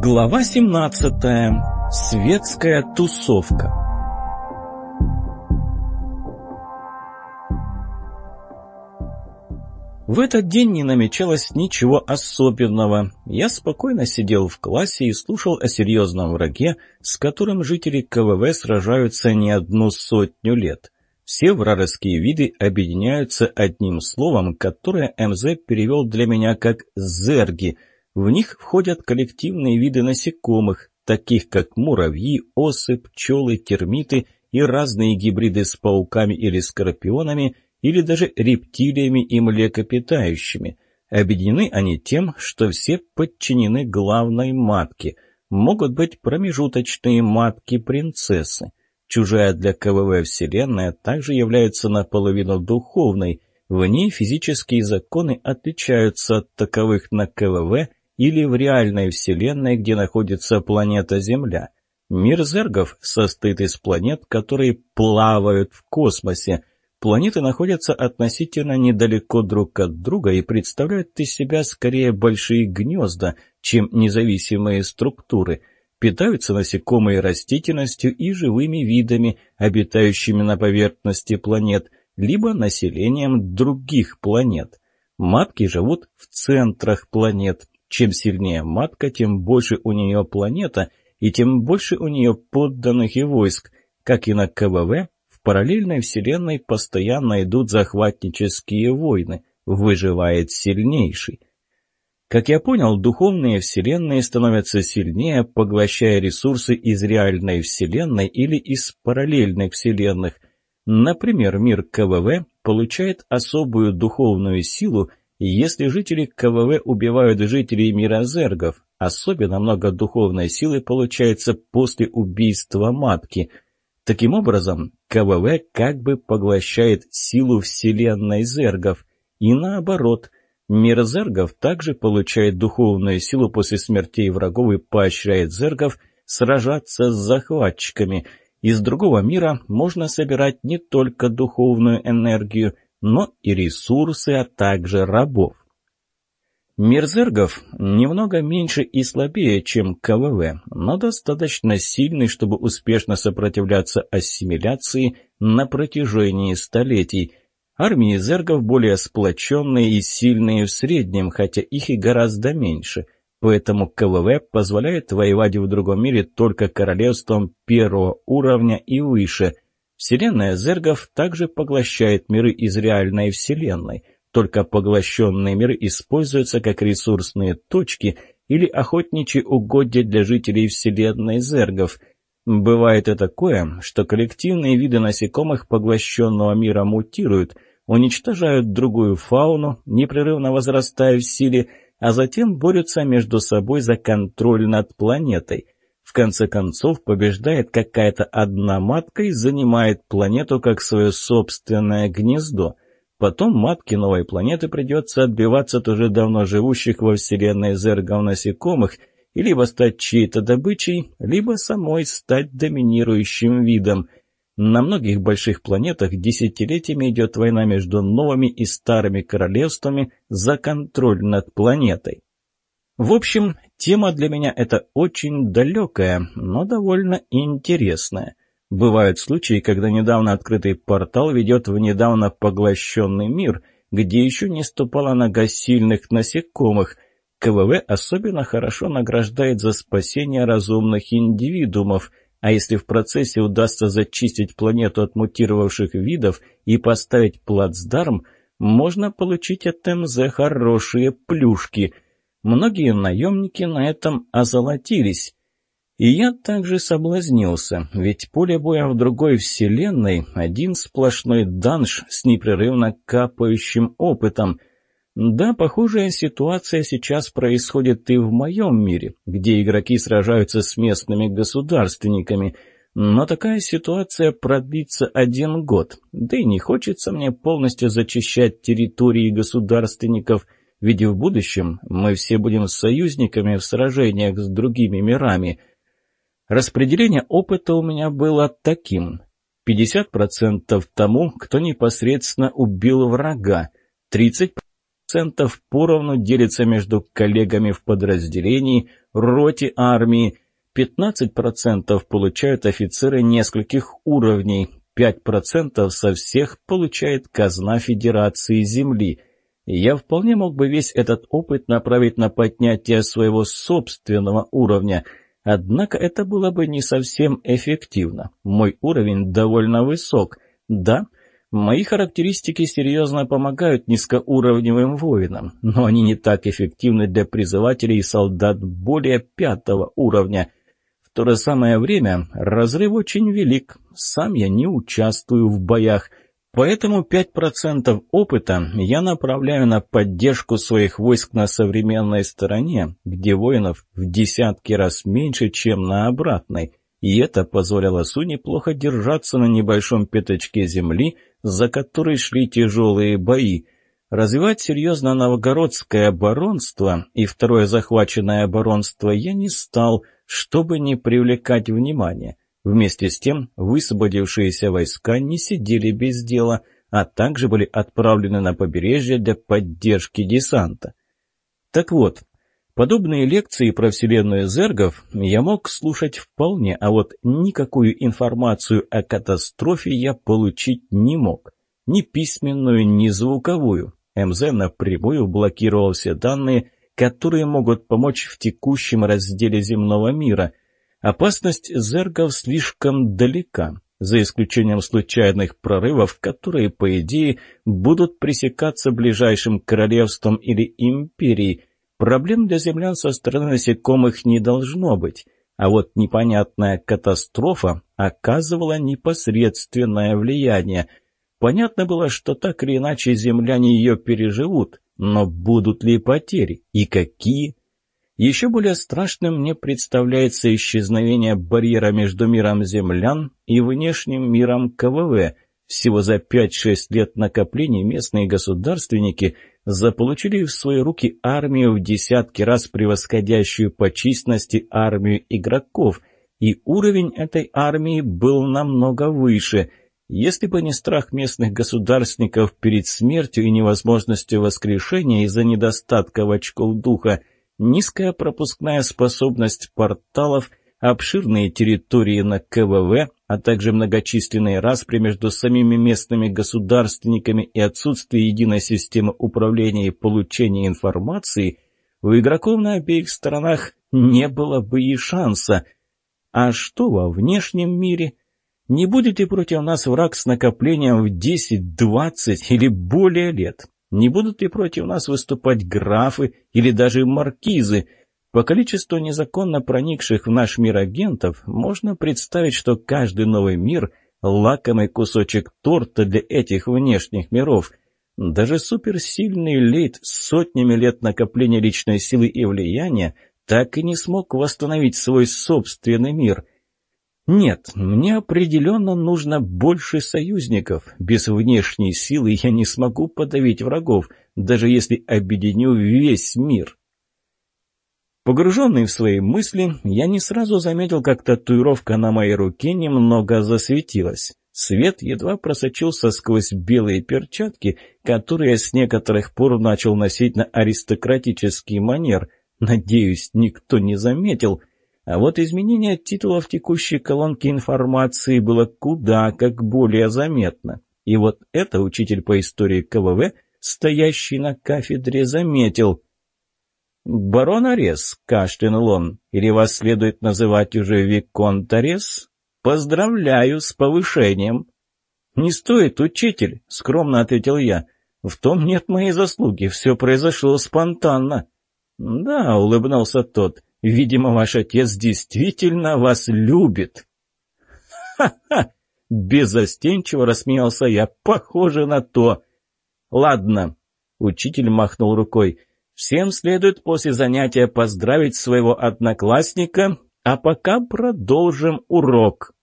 Глава 17. Светская тусовка. В этот день не намечалось ничего особенного. Я спокойно сидел в классе и слушал о серьезном враге, с которым жители КВВ сражаются не одну сотню лет. Все вражеские виды объединяются одним словом, которое МЗ перевел для меня как «зерги», в них входят коллективные виды насекомых, таких как муравьи, осы, пчелы, термиты и разные гибриды с пауками или скорпионами, или даже рептилиями и млекопитающими. Объединены они тем, что все подчинены главной матке. Могут быть промежуточные матки-принцессы. Чужая для КВВ Вселенная также является наполовину духовной. В ней физические законы отличаются от таковых на КВВ – или в реальной вселенной, где находится планета Земля. Мир зергов состоит из планет, которые плавают в космосе. Планеты находятся относительно недалеко друг от друга и представляют из себя скорее большие гнезда, чем независимые структуры. Питаются насекомые растительностью и живыми видами, обитающими на поверхности планет, либо населением других планет. Матки живут в центрах планет, чем сильнее матка, тем больше у нее планета, и тем больше у нее подданных и войск. Как и на КВВ, в параллельной вселенной постоянно идут захватнические войны. Выживает сильнейший. Как я понял, духовные вселенные становятся сильнее, поглощая ресурсы из реальной вселенной или из параллельных вселенных. Например, мир КВВ получает особую духовную силу – если жители КВВ убивают жителей мира зергов, особенно много духовной силы получается после убийства матки. Таким образом, КВВ как бы поглощает силу вселенной зергов. И наоборот, мир зергов также получает духовную силу после смертей врагов и поощряет зергов сражаться с захватчиками. Из другого мира можно собирать не только духовную энергию, но и ресурсы, а также рабов. Мир зергов немного меньше и слабее, чем КВВ, но достаточно сильный, чтобы успешно сопротивляться ассимиляции на протяжении столетий. Армии зергов более сплоченные и сильные в среднем, хотя их и гораздо меньше. Поэтому КВВ позволяет воевать в другом мире только королевством первого уровня и выше. Вселенная зергов также поглощает миры из реальной вселенной. Только поглощенные миры используются как ресурсные точки или охотничьи угодья для жителей вселенной зергов. Бывает и такое, что коллективные виды насекомых поглощенного мира мутируют, уничтожают другую фауну, непрерывно возрастая в силе, а затем борются между собой за контроль над планетой. В конце концов побеждает какая-то одна матка и занимает планету как свое собственное гнездо. Потом матке новой планеты придется отбиваться от уже давно живущих во Вселенной зергов насекомых и либо стать чьей-то добычей, либо самой стать доминирующим видом. На многих больших планетах десятилетиями идет война между новыми и старыми королевствами за контроль над планетой. В общем, тема для меня это очень далекая, но довольно интересная. Бывают случаи, когда недавно открытый портал ведет в недавно поглощенный мир, где еще не ступала нога сильных насекомых. КВВ особенно хорошо награждает за спасение разумных индивидуумов, а если в процессе удастся зачистить планету от мутировавших видов и поставить плацдарм, можно получить от МЗ хорошие плюшки – Многие наемники на этом озолотились. И я также соблазнился, ведь поле боя в другой вселенной — один сплошной данж с непрерывно капающим опытом. Да, похожая ситуация сейчас происходит и в моем мире, где игроки сражаются с местными государственниками — но такая ситуация продлится один год, да и не хочется мне полностью зачищать территории государственников – ведь в будущем мы все будем союзниками в сражениях с другими мирами. Распределение опыта у меня было таким. 50% тому, кто непосредственно убил врага, 30% поровну делится между коллегами в подразделении, роте армии. 15% получают офицеры нескольких уровней, 5% со всех получает казна Федерации Земли. Я вполне мог бы весь этот опыт направить на поднятие своего собственного уровня, однако это было бы не совсем эффективно. Мой уровень довольно высок. Да, мои характеристики серьезно помогают низкоуровневым воинам, но они не так эффективны для призывателей и солдат более пятого уровня – в то же самое время разрыв очень велик. Сам я не участвую в боях, поэтому 5% опыта я направляю на поддержку своих войск на современной стороне, где воинов в десятки раз меньше, чем на обратной. И это позволяло Су неплохо держаться на небольшом пятачке земли, за которой шли тяжелые бои. Развивать серьезно новгородское оборонство и второе захваченное оборонство я не стал – чтобы не привлекать внимания. Вместе с тем высвободившиеся войска не сидели без дела, а также были отправлены на побережье для поддержки десанта. Так вот, подобные лекции про вселенную зергов я мог слушать вполне, а вот никакую информацию о катастрофе я получить не мог. Ни письменную, ни звуковую. МЗ напрямую блокировал все данные, которые могут помочь в текущем разделе земного мира. Опасность зергов слишком далека, за исключением случайных прорывов, которые, по идее, будут пресекаться ближайшим королевством или империей. Проблем для землян со стороны насекомых не должно быть. А вот непонятная катастрофа оказывала непосредственное влияние. Понятно было, что так или иначе земляне ее переживут, но будут ли потери и какие? Еще более страшным мне представляется исчезновение барьера между миром землян и внешним миром КВВ. Всего за 5-6 лет накоплений местные государственники заполучили в свои руки армию в десятки раз превосходящую по численности армию игроков, и уровень этой армии был намного выше – если бы не страх местных государственников перед смертью и невозможностью воскрешения из-за недостатка очков духа, низкая пропускная способность порталов, обширные территории на КВВ, а также многочисленные распри между самими местными государственниками и отсутствие единой системы управления и получения информации, у игроков на обеих сторонах не было бы и шанса. А что во внешнем мире – не будет ли против нас враг с накоплением в 10, 20 или более лет? Не будут ли против нас выступать графы или даже маркизы? По количеству незаконно проникших в наш мир агентов можно представить, что каждый новый мир – лакомый кусочек торта для этих внешних миров. Даже суперсильный лейт с сотнями лет накопления личной силы и влияния так и не смог восстановить свой собственный мир – нет, мне определенно нужно больше союзников. Без внешней силы я не смогу подавить врагов, даже если объединю весь мир. Погруженный в свои мысли, я не сразу заметил, как татуировка на моей руке немного засветилась. Свет едва просочился сквозь белые перчатки, которые с некоторых пор начал носить на аристократический манер. Надеюсь, никто не заметил — а вот изменение титула в текущей колонке информации было куда как более заметно. И вот это учитель по истории КВВ, стоящий на кафедре, заметил. «Барон Арес», — кашлянул он, — «или вас следует называть уже Виконт Арес? Поздравляю с повышением». «Не стоит, учитель», — скромно ответил я. «В том нет моей заслуги, все произошло спонтанно». «Да», — улыбнулся тот, — Видимо, ваш отец действительно вас любит. Ха-ха! Безостенчиво рассмеялся я. Похоже на то. Ладно. Учитель махнул рукой. Всем следует после занятия поздравить своего одноклассника, а пока продолжим урок.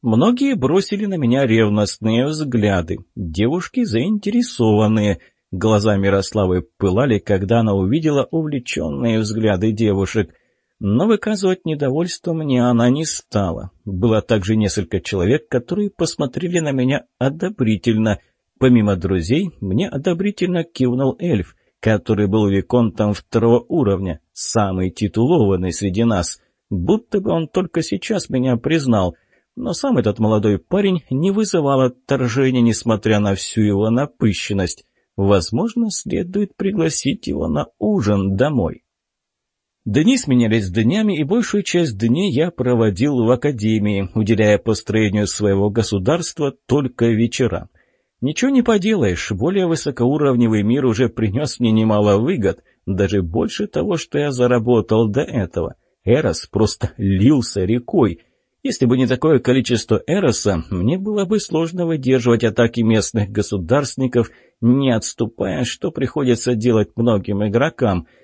Многие бросили на меня ревностные взгляды. Девушки заинтересованные – Глаза Мирославы пылали, когда она увидела увлеченные взгляды девушек. Но выказывать недовольство мне она не стала. Было также несколько человек, которые посмотрели на меня одобрительно. Помимо друзей, мне одобрительно кивнул эльф, который был виконтом второго уровня. самый титулованный среди нас. Будто бы он только сейчас меня признал. Но сам этот молодой парень не вызывал отторжения, несмотря на всю его напыщенность. Возможно, следует пригласить его на ужин домой. Дни сменялись днями, и большую часть дней я проводил в академии, уделяя построению своего государства только вечера. Ничего не поделаешь, более высокоуровневый мир уже принес мне немало выгод, даже больше того, что я заработал до этого. Эрос просто лился рекой. Если бы не такое количество Эроса, мне было бы сложно выдерживать атаки местных государственников, не отступая, что приходится делать многим игрокам —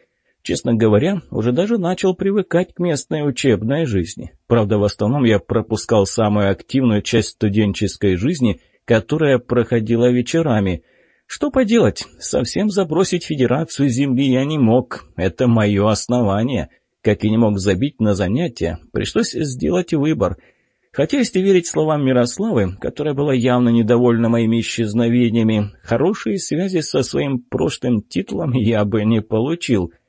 Честно говоря, уже даже начал привыкать к местной учебной жизни. Правда, в основном я пропускал самую активную часть студенческой жизни, которая проходила вечерами. Что поделать, совсем забросить Федерацию Земли я не мог. Это мое основание. Как и не мог забить на занятия, пришлось сделать выбор. Хотя, если верить словам Мирославы, которая была явно недовольна моими исчезновениями, хорошие связи со своим прошлым титулом я бы не получил —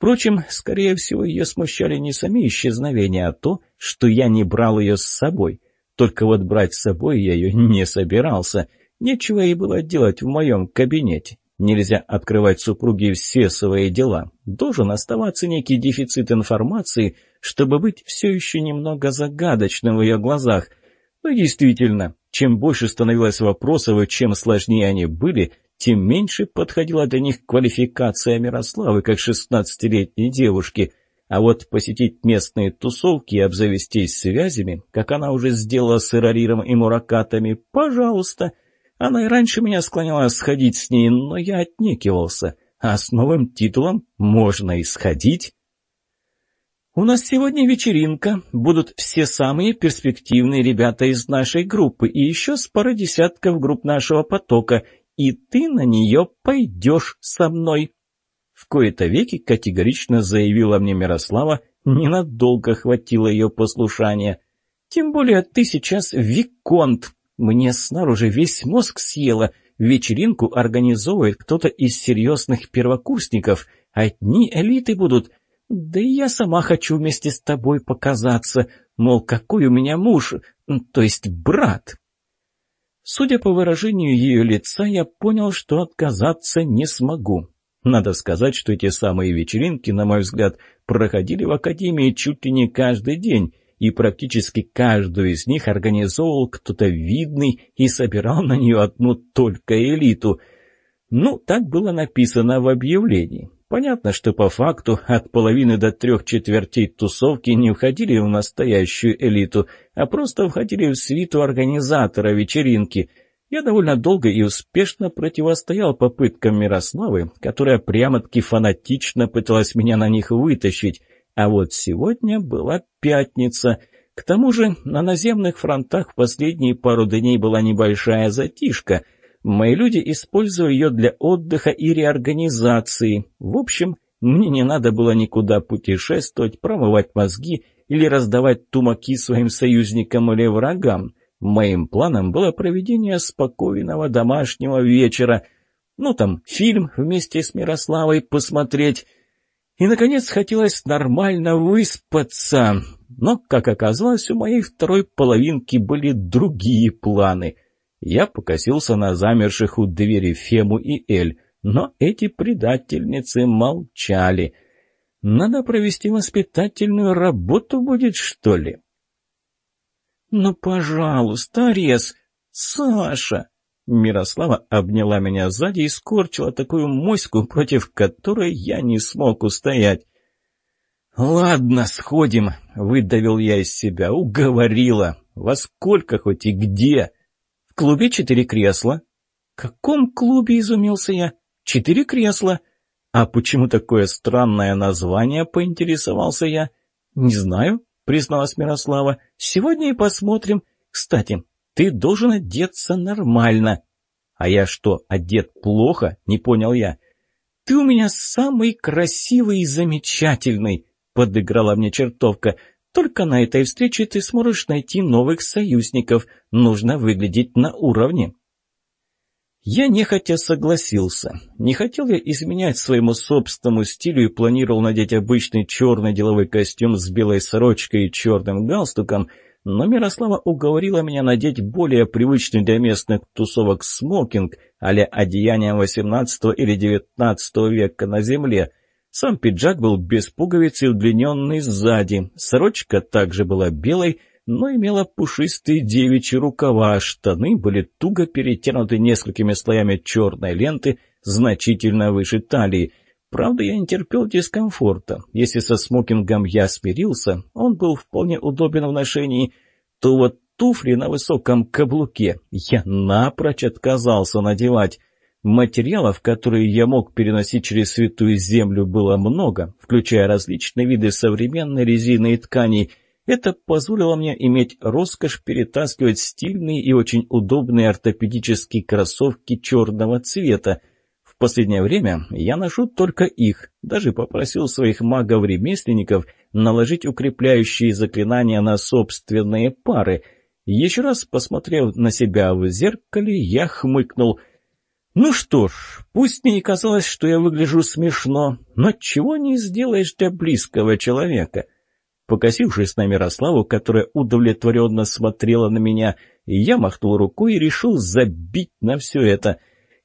Впрочем, скорее всего, ее смущали не сами исчезновения, а то, что я не брал ее с собой. Только вот брать с собой я ее не собирался. Нечего ей было делать в моем кабинете. Нельзя открывать супруге все свои дела. Должен оставаться некий дефицит информации, чтобы быть все еще немного загадочным в ее глазах. Ну, действительно, чем больше становилось вопросов и чем сложнее они были, тем меньше подходила для них квалификация Мирославы, как шестнадцатилетней девушки. А вот посетить местные тусовки и обзавестись связями, как она уже сделала с Эрариром и Муракатами, пожалуйста. Она и раньше меня склоняла сходить с ней, но я отнекивался. А с новым титулом можно и сходить. «У нас сегодня вечеринка. Будут все самые перспективные ребята из нашей группы и еще с пара десятков групп нашего потока и ты на нее пойдешь со мной». В кои-то веки категорично заявила мне Мирослава, ненадолго хватило ее послушания. «Тем более ты сейчас виконт. Мне снаружи весь мозг съела. Вечеринку организовывает кто-то из серьезных первокурсников. Одни элиты будут. Да и я сама хочу вместе с тобой показаться. Мол, какой у меня муж, то есть брат». Судя по выражению ее лица, я понял, что отказаться не смогу. Надо сказать, что эти самые вечеринки, на мой взгляд, проходили в Академии чуть ли не каждый день, и практически каждую из них организовывал кто-то видный и собирал на нее одну только элиту. Ну, так было написано в объявлении. Понятно, что по факту от половины до трех четвертей тусовки не входили в настоящую элиту, а просто входили в свиту организатора вечеринки. Я довольно долго и успешно противостоял попыткам Мирославы, которая прямо-таки фанатично пыталась меня на них вытащить. А вот сегодня была пятница. К тому же на наземных фронтах в последние пару дней была небольшая затишка — Мои люди использовали ее для отдыха и реорганизации. В общем, мне не надо было никуда путешествовать, промывать мозги или раздавать тумаки своим союзникам или врагам. Моим планом было проведение спокойного домашнего вечера. Ну, там, фильм вместе с Мирославой посмотреть. И, наконец, хотелось нормально выспаться. Но, как оказалось, у моей второй половинки были другие планы — я покосился на замерших у двери Фему и Эль, но эти предательницы молчали. Надо провести воспитательную работу будет, что ли? «Ну, пожалуйста, Арес! Саша!» Мирослава обняла меня сзади и скорчила такую моську, против которой я не смог устоять. «Ладно, сходим», — выдавил я из себя, уговорила. «Во сколько хоть и где?» клубе четыре кресла». «Каком клубе?» — изумился я. «Четыре кресла». «А почему такое странное название?» — поинтересовался я. «Не знаю», — призналась Мирослава. «Сегодня и посмотрим. Кстати, ты должен одеться нормально». «А я что, одет плохо?» — не понял я. «Ты у меня самый красивый и замечательный», — подыграла мне чертовка. Только на этой встрече ты сможешь найти новых союзников. Нужно выглядеть на уровне». Я нехотя согласился. Не хотел я изменять своему собственному стилю и планировал надеть обычный черный деловой костюм с белой сорочкой и черным галстуком, но Мирослава уговорила меня надеть более привычный для местных тусовок смокинг а-ля одеяние XVIII или XIX века на земле. Сам пиджак был без пуговиц и удлиненный сзади, сорочка также была белой, но имела пушистые девичьи рукава, а штаны были туго перетянуты несколькими слоями черной ленты, значительно выше талии. Правда, я не терпел дискомфорта. Если со смокингом я смирился, он был вполне удобен в ношении, то вот туфли на высоком каблуке я напрочь отказался надевать. Материалов, которые я мог переносить через святую землю, было много, включая различные виды современной резины и тканей – это позволило мне иметь роскошь перетаскивать стильные и очень удобные ортопедические кроссовки черного цвета. Последнее время я ношу только их, даже попросил своих магов-ремесленников наложить укрепляющие заклинания на собственные пары. Еще раз посмотрев на себя в зеркале, я хмыкнул. Ну что ж, пусть мне не казалось, что я выгляжу смешно, но чего не сделаешь для близкого человека — Покосившись на Мирославу, которая удовлетворенно смотрела на меня, я махнул рукой и решил забить на все это.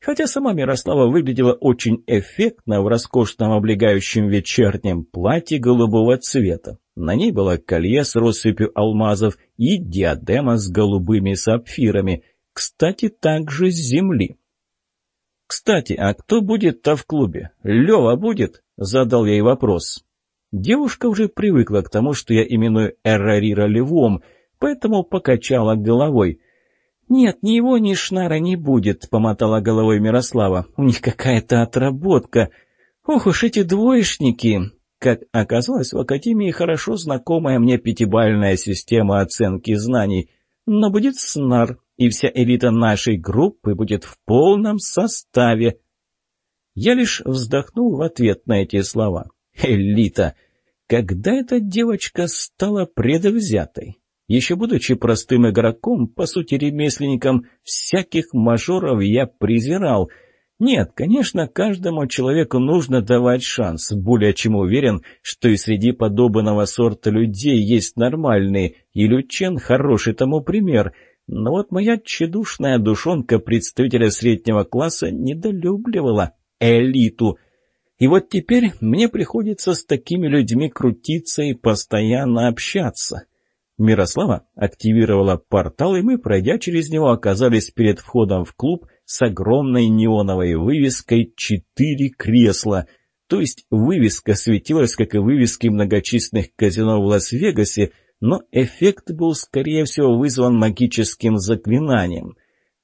Хотя сама Мирослава выглядела очень эффектно в роскошном облегающем вечернем платье голубого цвета. На ней было колье с россыпью алмазов и диадема с голубыми сапфирами. Кстати, также с земли. «Кстати, а кто будет-то в клубе? Лева будет?» — задал ей вопрос. Девушка уже привыкла к тому, что я именую Эррарира львом, поэтому покачала головой. «Нет, ни его, ни Шнара не будет», — помотала головой Мирослава. «У них какая-то отработка. Ох уж эти двоечники!» Как оказалось, в Академии хорошо знакомая мне пятибальная система оценки знаний. Но будет снар, и вся элита нашей группы будет в полном составе. Я лишь вздохнул в ответ на эти слова. Элита! Когда эта девочка стала предвзятой? Еще будучи простым игроком, по сути ремесленником, всяких мажоров я презирал. Нет, конечно, каждому человеку нужно давать шанс. Более чем уверен, что и среди подобного сорта людей есть нормальные, и Лючен хороший тому пример. Но вот моя тщедушная душонка представителя среднего класса недолюбливала элиту — и вот теперь мне приходится с такими людьми крутиться и постоянно общаться. Мирослава активировала портал, и мы, пройдя через него, оказались перед входом в клуб с огромной неоновой вывеской «Четыре кресла». То есть вывеска светилась, как и вывески многочисленных казино в Лас-Вегасе, но эффект был, скорее всего, вызван магическим заклинанием.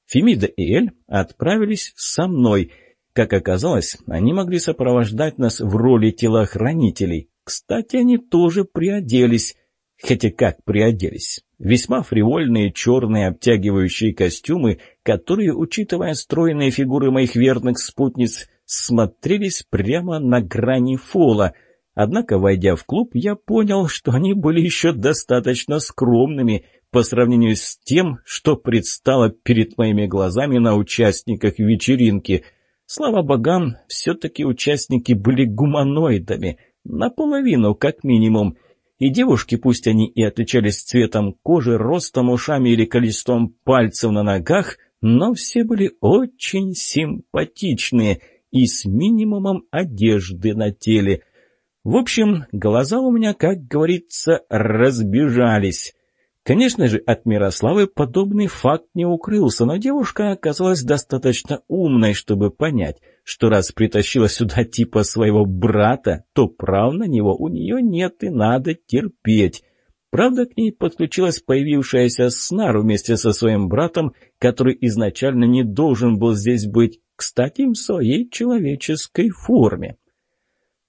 Фемида и Эль отправились со мной — как оказалось, они могли сопровождать нас в роли телохранителей. Кстати, они тоже приоделись. Хотя как приоделись? Весьма фривольные черные обтягивающие костюмы, которые, учитывая стройные фигуры моих верных спутниц, смотрелись прямо на грани фола. Однако, войдя в клуб, я понял, что они были еще достаточно скромными по сравнению с тем, что предстало перед моими глазами на участниках вечеринки — Слава богам, все-таки участники были гуманоидами, наполовину как минимум. И девушки, пусть они и отличались цветом кожи, ростом, ушами или количеством пальцев на ногах, но все были очень симпатичные и с минимумом одежды на теле. В общем, глаза у меня, как говорится, разбежались. Конечно же, от Мирославы подобный факт не укрылся, но девушка оказалась достаточно умной, чтобы понять, что раз притащила сюда типа своего брата, то прав на него у нее нет и надо терпеть. Правда, к ней подключилась появившаяся Снар вместе со своим братом, который изначально не должен был здесь быть, кстати, в своей человеческой форме.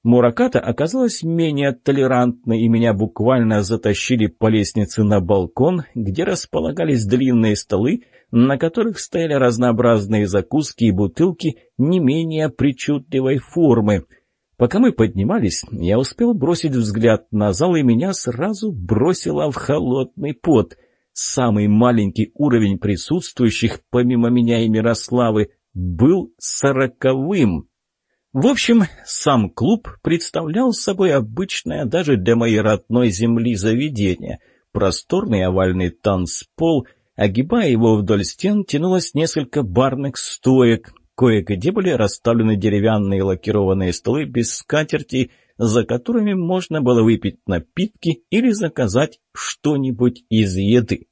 Мураката оказалась менее толерантной, и меня буквально затащили по лестнице на балкон, где располагались длинные столы, на которых стояли разнообразные закуски и бутылки не менее причудливой формы. Пока мы поднимались, я успел бросить взгляд на зал, и меня сразу бросило в холодный пот. Самый маленький уровень присутствующих, помимо меня и Мирославы, был сороковым. В общем, сам клуб представлял собой обычное даже для моей родной земли заведение. Просторный овальный танцпол, огибая его вдоль стен, тянулось несколько барных стоек. Кое-где были расставлены деревянные лакированные столы без скатерти, за которыми можно было выпить напитки или заказать что-нибудь из еды.